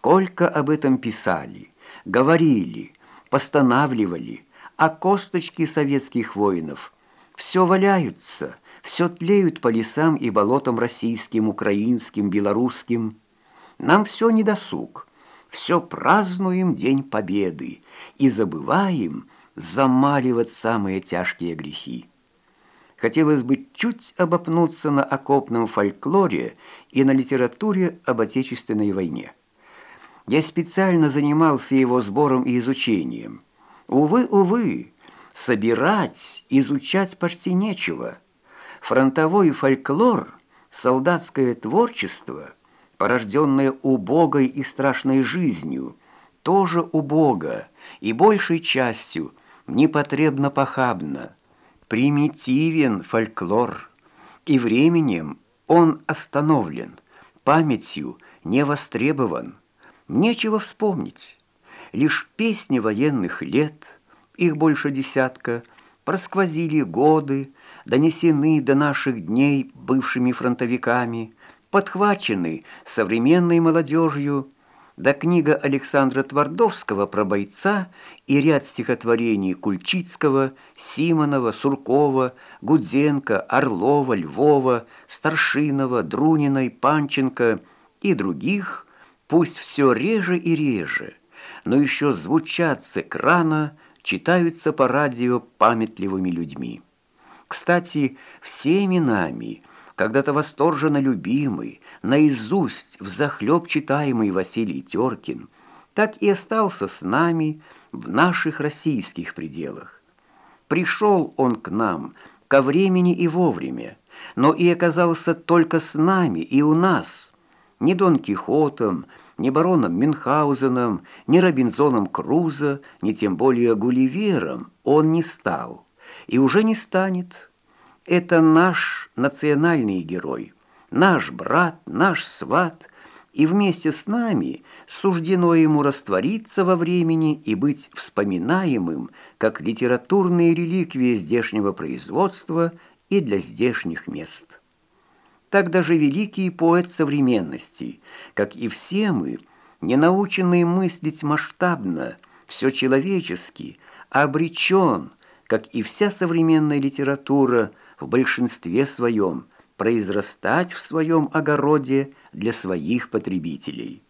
Сколько об этом писали, говорили, постанавливали, а косточки советских воинов все валяются, все тлеют по лесам и болотам российским, украинским, белорусским. Нам все недосуг, все празднуем День Победы и забываем замаливать самые тяжкие грехи. Хотелось бы чуть обопнуться на окопном фольклоре и на литературе об Отечественной войне. Я специально занимался его сбором и изучением. Увы, увы, собирать, изучать почти нечего. Фронтовой фольклор, солдатское творчество, порожденное убогой и страшной жизнью, тоже убого и большей частью непотребно похабно. Примитивен фольклор, и временем он остановлен, памятью не востребован. Нечего вспомнить. Лишь песни военных лет, их больше десятка, просквозили годы, донесены до наших дней бывшими фронтовиками, подхвачены современной молодежью, да книга Александра Твардовского про бойца и ряд стихотворений Кульчицкого, Симонова, Суркова, Гудзенко, Орлова, Львова, Старшинова, Друниной, Панченко и других, пусть все реже и реже, но еще звучат с экрана, читаются по радио памятливыми людьми. Кстати, всеми нами – когда-то восторженно любимый, наизусть взахлеб читаемый Василий Теркин, так и остался с нами в наших российских пределах. Пришел он к нам ко времени и вовремя, но и оказался только с нами и у нас, ни Дон Кихотом, ни бароном Мюнхгаузеном, ни Робинзоном Крузо, ни тем более Гулливером он не стал и уже не станет, это наш национальный герой, наш брат, наш сват, и вместе с нами суждено ему раствориться во времени и быть вспоминаемым как литературные реликвии здешнего производства и для здешних мест. Так даже великий поэт современности, как и все мы, не наученные мыслить масштабно, все человечески, обречен, как и вся современная литература, в большинстве своем произрастать в своем огороде для своих потребителей.